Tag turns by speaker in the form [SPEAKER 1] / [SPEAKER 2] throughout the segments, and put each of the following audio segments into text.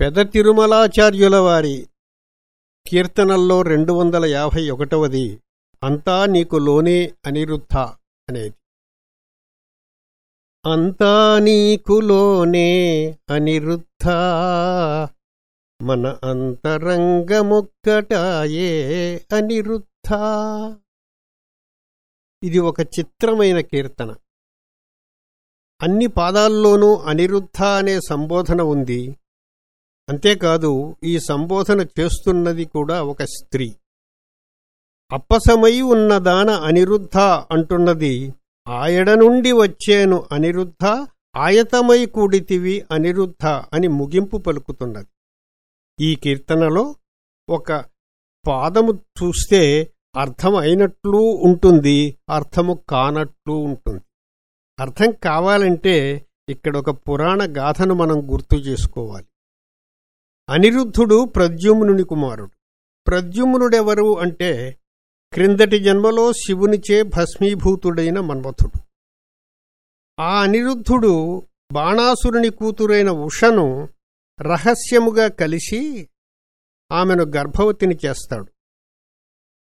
[SPEAKER 1] పెద తిరుమలాచార్యుల వారి కీర్తనల్లో రెండు వందల యాభై ఒకటవది అంతా నీకు లోనే అనిరుద్ధ అనేది. అంతా నీకు లోనే అనిరుద్ధ మన అంతరంగమొక్కటాయే అనిరుద్ధ ఇది ఒక చిత్రమైన కీర్తన. అన్ని పాదాల్లోనూ అనిరుద్ధ అనే సంబోధన ఉంది. అంతేకాదు ఈ సంబోధన చేస్తున్నది కూడా ఒక స్త్రీ. అప్పసమై ఉన్నదాన అనిరుద్ధ అంటున్నది ఆయడ నుండి వచ్చేను అనిరుద్ధ ఆయతమై కూడితివి అనిరుద్ధ అని ముగింపు పలుకుతున్నది. ఈ కీర్తనలో ఒక పాదము చూస్తే అర్థం అయినట్లు ఉంటుంది అర్థము కానట్లు ఉంటుంది. అర్థం కావాలంటే ఇక్కడ ఒక పురాణ గాథను మనం గుర్తు చేసుకోవాలి. అనిరుద్ధుడు ప్రద్యుమ్నుని కుమారుడు. ప్రద్యుమ్నుడెవరు అంటే క్రిందటి జన్మలో శివునిచే భస్మీభూతుడైన మన్మథుడు. ఆ అనిరుద్ధుడు బాణాసురుని కూతురైన ఉషను రహస్యముగా కలిసి ఆమెను గర్భవతిని చేస్తాడు.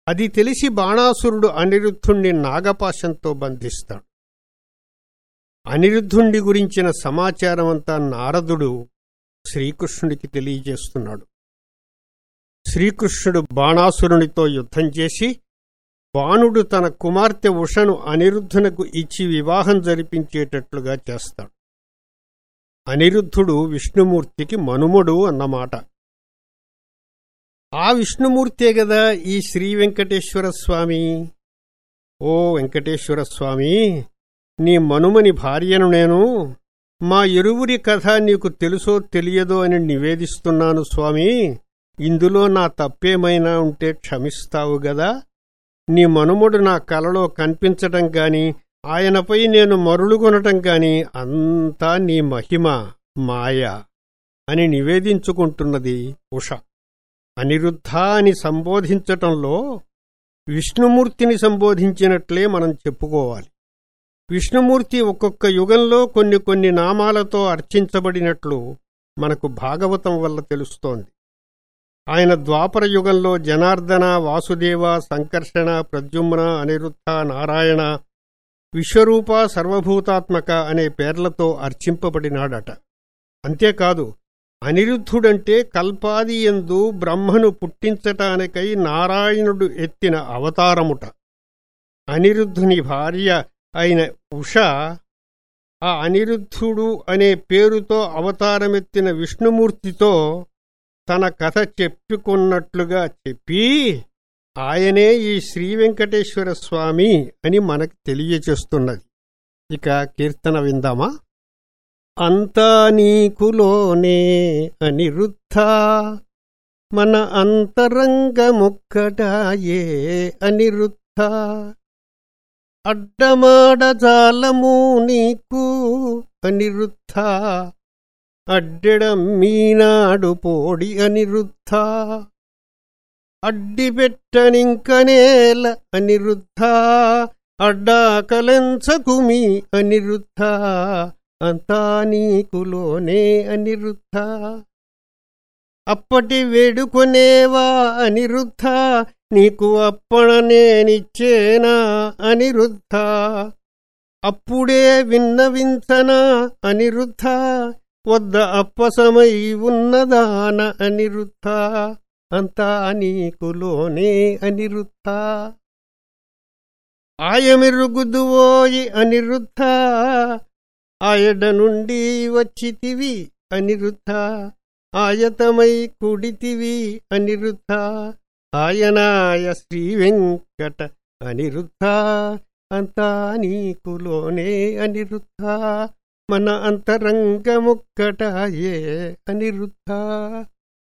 [SPEAKER 1] అది తెలిసి బాణాసురుడు అనిరుద్ధుణ్ణి నాగపాశంతో బంధిస్తాడు. అనిరుద్ధుండి గురించిన సమాచారమంతా నారదుడు శ్రీకృష్ణుడికి తెలియజేస్తున్నాడు. శ్రీకృష్ణుడు బాణాసురునితో యుద్ధం చేసి బాణుడు తన కుమార్తె ఉషను అనిరుద్ధునకు ఇచ్చి వివాహం జరిపించేటట్లుగా చేస్తాడు. అనిరుద్ధుడు విష్ణుమూర్తికి మనుమడు అన్నమాట. ఆ విష్ణుమూర్తే గదా ఈ శ్రీ వెంకటేశ్వర స్వామి. ఓ వెంకటేశ్వర స్వామి నీ మనుమని భార్యను నేను మా ఇరువురి కథ నీకు తెలుసో తెలియదో అని నివేదిస్తున్నాను స్వామి. ఇందులో నా తప్పేమైనా ఉంటే క్షమిస్తావు గదా. నీ మనుముడు నా కలలో కనిపించటం గాని ఆయనపై నేను మరులుగొనటం గాని అంతా నీ మహిమ మాయ అని నివేదించుకుంటున్నది ఉష. అనిరుద్ధ అని సంబోధించటంలో విష్ణుమూర్తిని సంబోధించినట్లే మనం చెప్పుకోవాలి. విష్ణుమూర్తి ఒక్కొక్క యుగంలో కొన్ని కొన్ని నామాలతో అర్చించబడినట్లు మనకు భాగవతం వల్ల తెలుస్తోంది. ఆయన ద్వాపర యుగంలో జనార్దన వాసుదేవ సంకర్షణ ప్రద్యుమ్న అనిరుద్ధ నారాయణ విశ్వరూప సర్వభూతాత్మక అనే పేర్లతో అర్చింపబడినాడట. అంతేకాదు అనిరుద్ధుడంటే కల్పాది ఎందు బ్రహ్మను పుట్టించటానికై నారాయణుడు ఎత్తిన అవతారముట. అనిరుద్ధుని భార్య అయిన ఉష ఆ అనిరుద్ధుడు అనే పేరుతో అవతారమెత్తిన విష్ణుమూర్తితో తన కథ చెప్పుకున్నట్లుగా చెప్పి ఆయనే ఈ శ్రీవెంకటేశ్వర స్వామి అని మనకు తెలియచేస్తున్నది ఇక కీర్తన విందామా? అంతా నీకులోనే అనిరుద్ధ మన అంతరంగముక్కటాయే అనిరుద్ధ. అడ్డమాడజాలము నీకు అనిరుద్ధ. అడ్డెడమ్మీనాడు పోడి అనిరుద్ధ. అడ్డిపెట్టనింకనేల అనిరుద్ధ. అడ్డాకలెంచకుమి అనిరుద్ధ. అంతా నీకులోనే అనిరుద్ధ. అప్పటి వేడుకొనేవా అనిరుద్ధ. నీకు అప్పణ నేనిచ్చేనా అనిరుద్ధ. అప్పుడే విన్నవించనా అనిరుద్ధ. వద్ద అప్పసమై ఉన్నదాన అనిరుద్ధ. అంతా నీకులోనే అనిరుద్ధ. ఆయమిరుగుదువోయి అనిరుద్ధ. ఆయడ నుండి వచ్చితివి అనిరుద్ధ. ఆయతమై కుడితివి అనిరుద్ధ. ఆయనాయ శ్రీ వెంకట అనిరుద్ధ అంతా నీకులోనే అనిరుద్ధ మన అంతరంగముక్కటాయే అనిరుద్ధ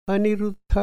[SPEAKER 1] అనిరుద్ధ.